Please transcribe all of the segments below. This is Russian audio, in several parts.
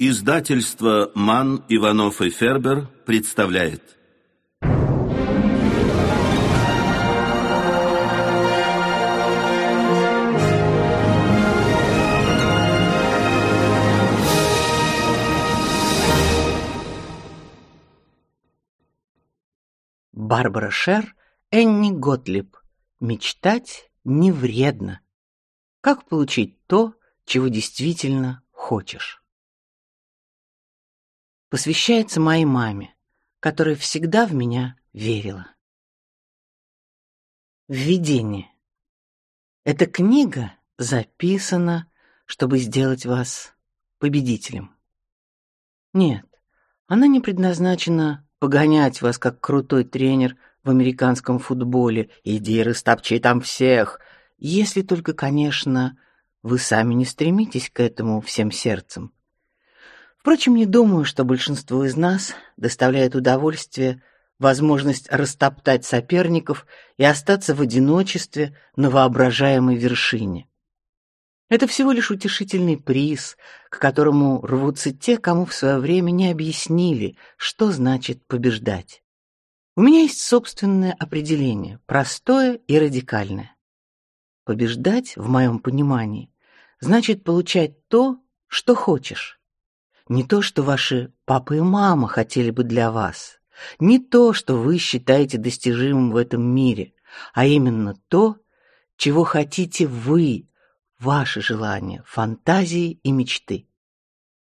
Издательство «Ман, Иванов и Фербер» представляет. Барбара Шер, Энни Готлиб. Мечтать не вредно. Как получить то, чего действительно хочешь? Посвящается моей маме, которая всегда в меня верила. Введение. Эта книга записана, чтобы сделать вас победителем. Нет, она не предназначена погонять вас как крутой тренер в американском футболе. Иди растопчи там всех, если только, конечно, вы сами не стремитесь к этому всем сердцем. Впрочем, не думаю, что большинству из нас доставляет удовольствие возможность растоптать соперников и остаться в одиночестве на воображаемой вершине. Это всего лишь утешительный приз, к которому рвутся те, кому в свое время не объяснили, что значит побеждать. У меня есть собственное определение, простое и радикальное. Побеждать, в моем понимании, значит получать то, что хочешь. Не то, что ваши папа и мама хотели бы для вас, не то, что вы считаете достижимым в этом мире, а именно то, чего хотите вы, ваши желания, фантазии и мечты.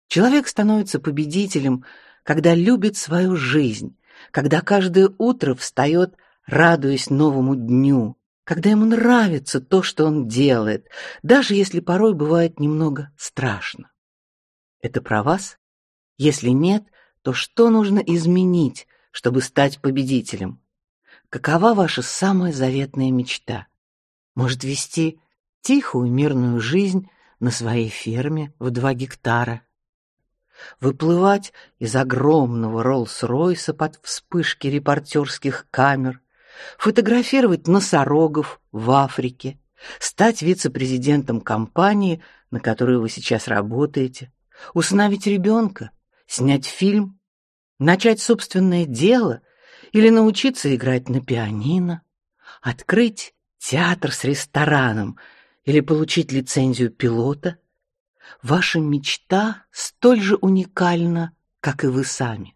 Человек становится победителем, когда любит свою жизнь, когда каждое утро встает, радуясь новому дню, когда ему нравится то, что он делает, даже если порой бывает немного страшно. Это про вас? Если нет, то что нужно изменить, чтобы стать победителем? Какова ваша самая заветная мечта? Может вести тихую мирную жизнь на своей ферме в два гектара? Выплывать из огромного Роллс-Ройса под вспышки репортерских камер, фотографировать носорогов в Африке, стать вице-президентом компании, на которой вы сейчас работаете, усыновить ребенка, снять фильм, начать собственное дело или научиться играть на пианино, открыть театр с рестораном или получить лицензию пилота. Ваша мечта столь же уникальна, как и вы сами.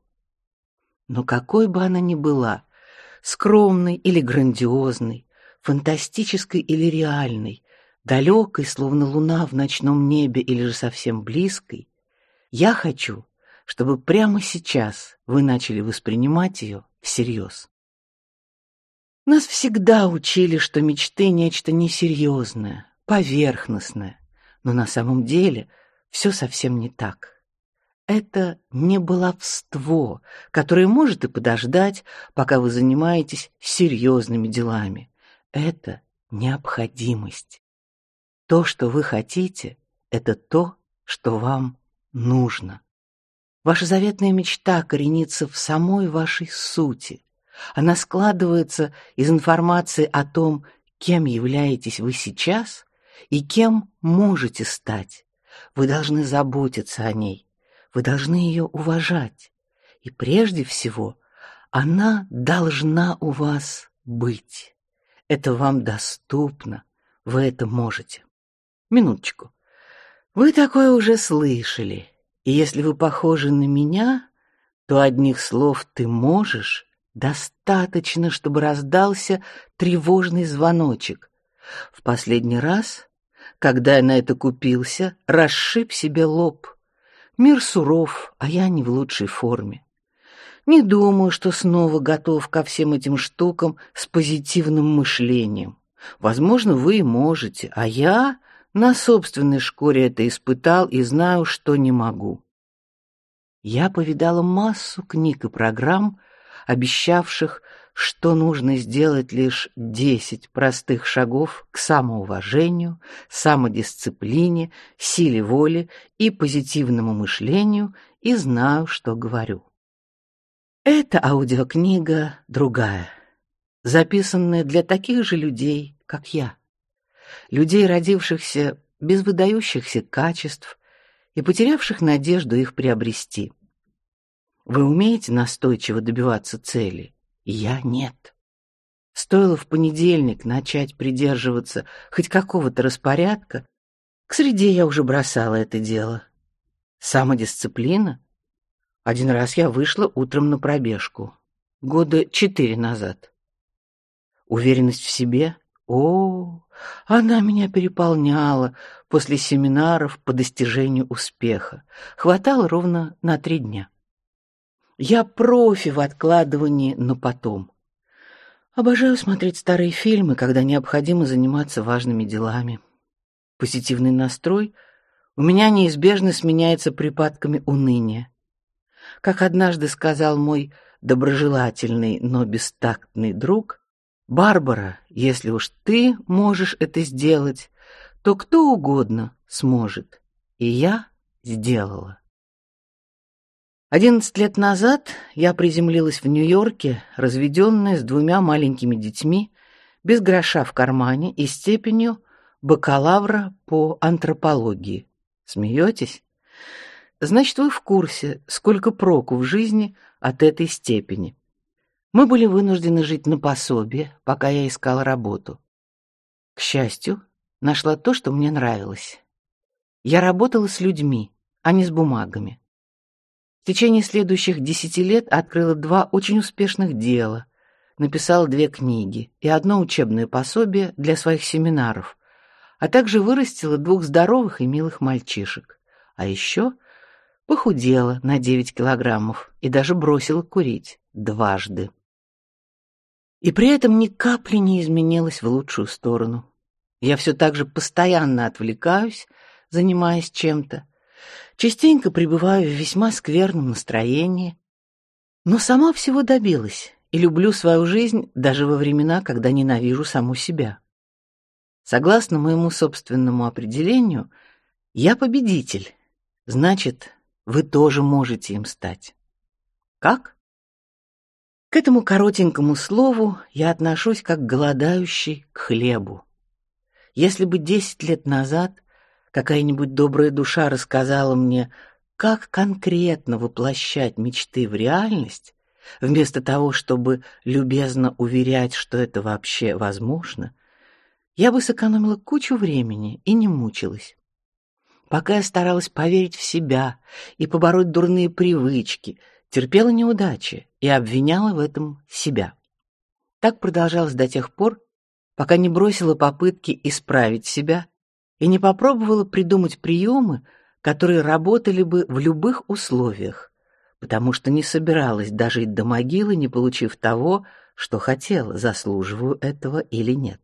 Но какой бы она ни была, скромной или грандиозной, фантастической или реальной, далекой, словно луна в ночном небе или же совсем близкой, я хочу, чтобы прямо сейчас вы начали воспринимать ее всерьез. Нас всегда учили, что мечты нечто несерьезное, поверхностное, но на самом деле все совсем не так. Это не баловство, которое может и подождать, пока вы занимаетесь серьезными делами. Это необходимость. То, что вы хотите, это то, что вам нужно. Ваша заветная мечта коренится в самой вашей сути. Она складывается из информации о том, кем являетесь вы сейчас и кем можете стать. Вы должны заботиться о ней, вы должны ее уважать. И прежде всего, она должна у вас быть. Это вам доступно, вы это можете. Минуточку. Вы такое уже слышали. И если вы похожи на меня, то одних слов ты можешь достаточно, чтобы раздался тревожный звоночек. В последний раз, когда я на это купился, расшиб себе лоб. Мир суров, а я не в лучшей форме. Не думаю, что снова готов ко всем этим штукам с позитивным мышлением. Возможно, вы и можете, а я на собственной шкуре это испытал и знаю, что не могу. Я повидала массу книг и программ, обещавших, что нужно сделать лишь десять простых шагов к самоуважению, самодисциплине, силе воли и позитивному мышлению, и знаю, что говорю. Эта аудиокнига другая, записанная для таких же людей, как я людей, родившихся без выдающихся качеств и потерявших надежду их приобрести. Вы умеете настойчиво добиваться цели? Я нет. Стоило в понедельник начать придерживаться хоть какого-то распорядка, к среде я уже бросала это дело. Самодисциплина? Один раз я вышла утром на пробежку, года четыре назад. Уверенность в себе? О, она меня переполняла после семинаров по достижению успеха. Хватало ровно на три дня. Я профи в откладывании на потом. Обожаю смотреть старые фильмы, когда необходимо заниматься важными делами. Позитивный настрой у меня неизбежно сменяется припадками уныния. Как однажды сказал мой доброжелательный, но бестактный друг, Барбара, если уж ты можешь это сделать, то кто угодно сможет. И я сделала. Одиннадцать лет назад я приземлилась в Нью-Йорке, разведенная с двумя маленькими детьми, без гроша в кармане и степенью бакалавра по антропологии. Смеетесь? Значит, вы в курсе, сколько проку в жизни от этой степени. Мы были вынуждены жить на пособие, пока я искала работу. К счастью, нашла то, что мне нравилось. Я работала с людьми, а не с бумагами. В течение следующих десяти лет открыла два очень успешных дела, написала две книги и одно учебное пособие для своих семинаров, а также вырастила двух здоровых и милых мальчишек. А еще похудела на девять килограммов и даже бросила курить дважды. И при этом ни капли не изменилась в лучшую сторону. Я все так же постоянно отвлекаюсь, занимаясь чем-то, Частенько пребываю в весьма скверном настроении, но сама всего добилась и люблю свою жизнь даже во времена, когда ненавижу саму себя. Согласно моему собственному определению, я победитель. Значит, вы тоже можете им стать. Как? К этому коротенькому слову я отношусь как голодающий к хлебу. Если бы десять лет назад какая-нибудь добрая душа рассказала мне, как конкретно воплощать мечты в реальность, вместо того, чтобы любезно уверять, что это вообще возможно, я бы сэкономила кучу времени и не мучилась. Пока я старалась поверить в себя и побороть дурные привычки, терпела неудачи и обвиняла в этом себя. Так продолжалось до тех пор, пока не бросила попытки исправить себя и не попробовала придумать приемы, которые работали бы в любых условиях, потому что не собиралась дожить до могилы, не получив того, что хотела, заслуживаю этого или нет.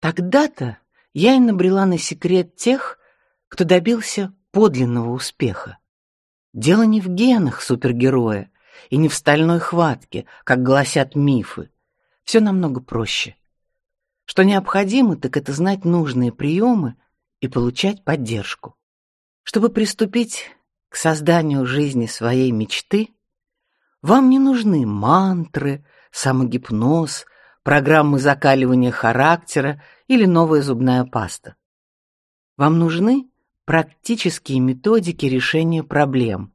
Тогда-то я и набрела на секрет тех, кто добился подлинного успеха. Дело не в генах супергероя и не в стальной хватке, как гласят мифы. Все намного проще. Что необходимо, так это знать нужные приемы и получать поддержку. Чтобы приступить к созданию жизни своей мечты, вам не нужны мантры, самогипноз, программы закаливания характера или новая зубная паста. Вам нужны практические методики решения проблем,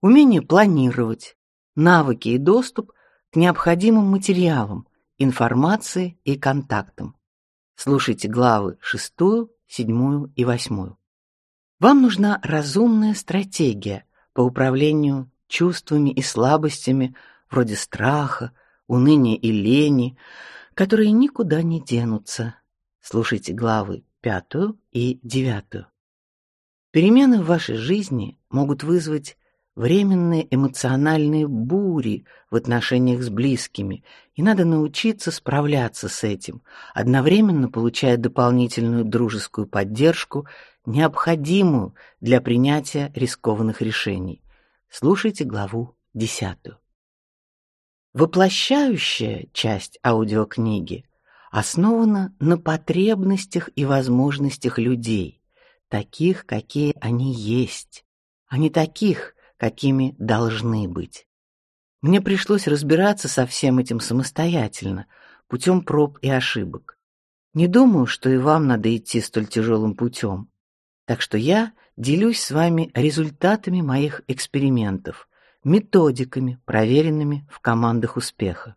умение планировать, навыки и доступ к необходимым материалам, информации и контактам. Слушайте главы шестую седьмую и восьмую. Вам нужна разумная стратегия по управлению чувствами и слабостями вроде страха, уныния и лени, которые никуда не денутся. Слушайте главы пятую и девятую. Перемены в вашей жизни могут вызвать временные эмоциональные бури в отношениях с близкими, и надо научиться справляться с этим, одновременно получая дополнительную дружескую поддержку, необходимую для принятия рискованных решений. Слушайте главу десятую. Воплощающая часть аудиокниги основана на потребностях и возможностях людей, таких, какие они есть, а не таких, какими должны быть. Мне пришлось разбираться со всем этим самостоятельно, путем проб и ошибок. Не думаю, что и вам надо идти столь тяжелым путем. Так что я делюсь с вами результатами моих экспериментов, методиками, проверенными в командах успеха.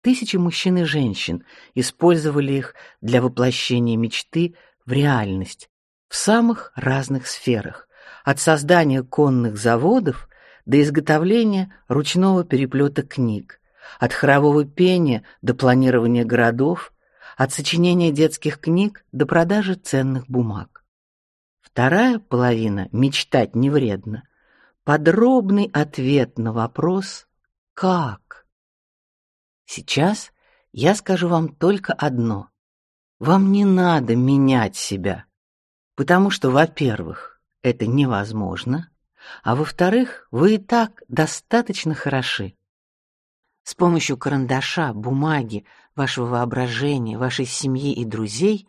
Тысячи мужчин и женщин использовали их для воплощения мечты в реальность в самых разных сферах, от создания конных заводов до изготовления ручного переплета книг, от хорового пения до планирования городов, от сочинения детских книг до продажи ценных бумаг. Вторая половина мечтать не вредно. Подробный ответ на вопрос как. Сейчас я скажу вам только одно: вам не надо менять себя, потому что, во-первых, это невозможно, а во-вторых, вы и так достаточно хороши. С помощью карандаша, бумаги, вашего воображения, вашей семьи и друзей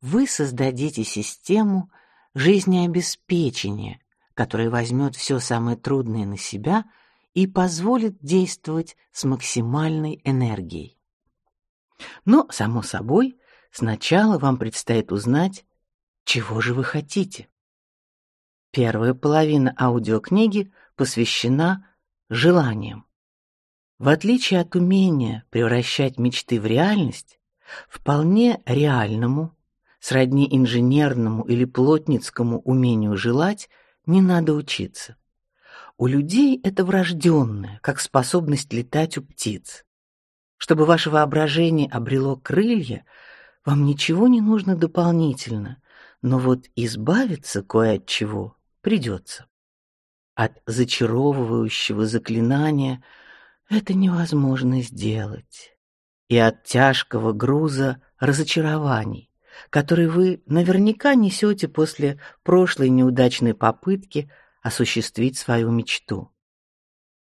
вы создадите систему жизнеобеспечения, которая возьмет все самое трудное на себя и позволит действовать с максимальной энергией. Но, само собой, сначала вам предстоит узнать, чего же вы хотите. Первая половина аудиокниги посвящена желаниям. В отличие от умения превращать мечты в реальность, вполне реальному, сродни инженерному или плотницкому умению желать, не надо учиться. У людей это врожденное, как способность летать у птиц. Чтобы ваше воображение обрело крылья, вам ничего не нужно дополнительно, но вот избавиться кое от чего придется. От зачаровывающего заклинания это невозможно сделать. И от тяжкого груза разочарований, который вы наверняка несете после прошлой неудачной попытки осуществить свою мечту.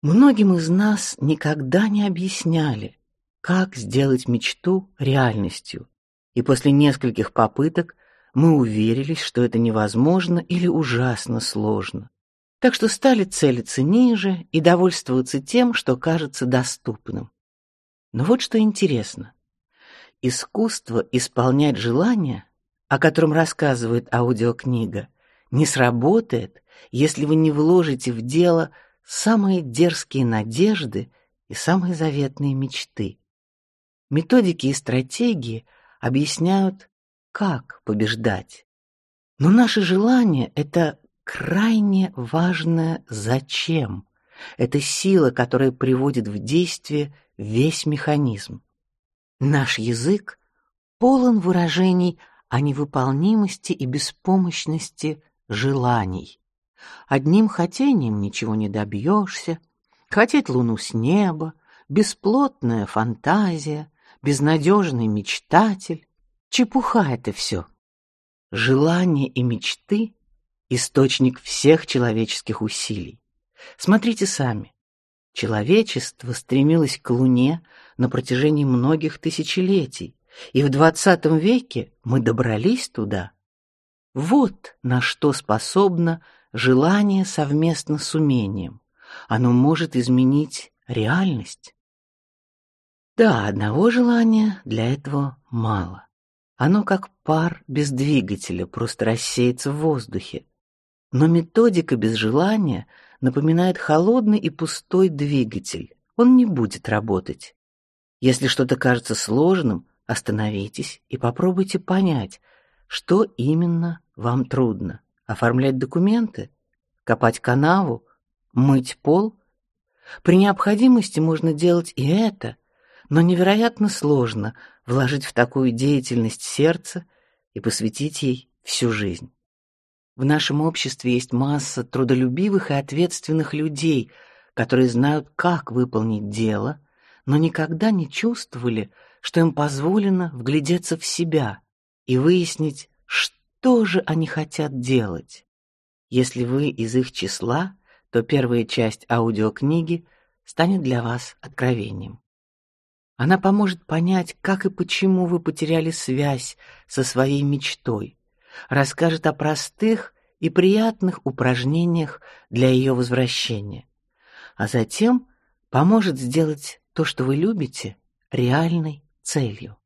Многим из нас никогда не объясняли, как сделать мечту реальностью, и после нескольких попыток мы уверились, что это невозможно или ужасно сложно. Так что стали целиться ниже и довольствоваться тем, что кажется доступным. Но вот что интересно. Искусство исполнять желания, о котором рассказывает аудиокнига, не сработает, если вы не вложите в дело самые дерзкие надежды и самые заветные мечты. Методики и стратегии объясняют, как побеждать. Но наше желание это крайне важное зачем. Это сила, которая приводит в действие весь механизм. Наш язык полон выражений о невыполнимости и беспомощности желаний. Одним хотением ничего не добьешься, хотеть луну с неба, бесплотная фантазия, безнадежный мечтатель, чепуха это все. Желания и мечты источник всех человеческих усилий. Смотрите сами. Человечество стремилось к Луне на протяжении многих тысячелетий, и в двадцатом веке мы добрались туда. Вот на что способно желание совместно с умением. Оно может изменить реальность. Да, одного желания для этого мало. Оно как пар без двигателя, просто рассеется в воздухе. Но методика без желания напоминает холодный и пустой двигатель. Он не будет работать. Если что-то кажется сложным, остановитесь и попробуйте понять, что именно вам трудно. Оформлять документы, копать канаву, мыть пол. При необходимости можно делать и это, но невероятно сложно вложить в такую деятельность сердце и посвятить ей всю жизнь. В нашем обществе есть масса трудолюбивых и ответственных людей, которые знают, как выполнить дело, но никогда не чувствовали, что им позволено вглядеться в себя и выяснить, что же они хотят делать. Если вы из их числа, то первая часть аудиокниги станет для вас откровением. Она поможет понять, как и почему вы потеряли связь со своей мечтой, расскажет о простых и приятных упражнениях для ее возвращения, а затем поможет сделать то, что вы любите, реальной целью.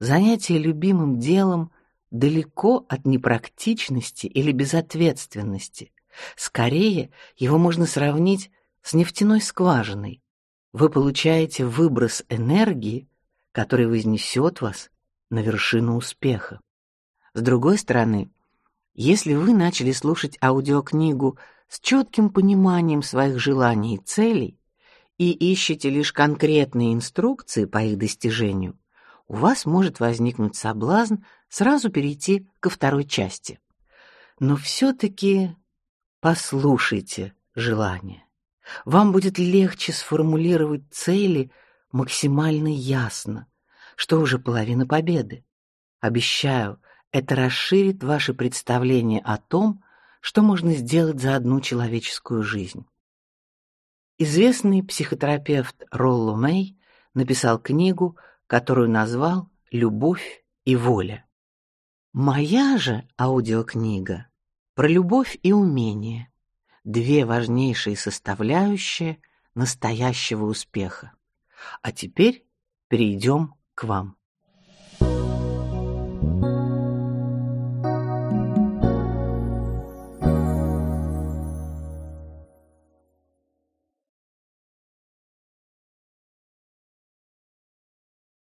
Занятие любимым делом далеко от непрактичности или безответственности. Скорее, его можно сравнить с нефтяной скважиной. Вы получаете выброс энергии, который вознесет вас на вершину успеха. С другой стороны, если вы начали слушать аудиокнигу с четким пониманием своих желаний и целей и ищете лишь конкретные инструкции по их достижению, у вас может возникнуть соблазн сразу перейти ко второй части. Но все-таки послушайте желание. Вам будет легче сформулировать цели максимально ясно, что уже половина победы. Обещаю, это расширит ваше представление о том, что можно сделать за одну человеческую жизнь. Известный психотерапевт Ролло Мэй написал книгу, которую назвал «Любовь и воля». Моя же аудиокнига про любовь и умение, две важнейшие составляющие настоящего успеха. А теперь перейдем к вам.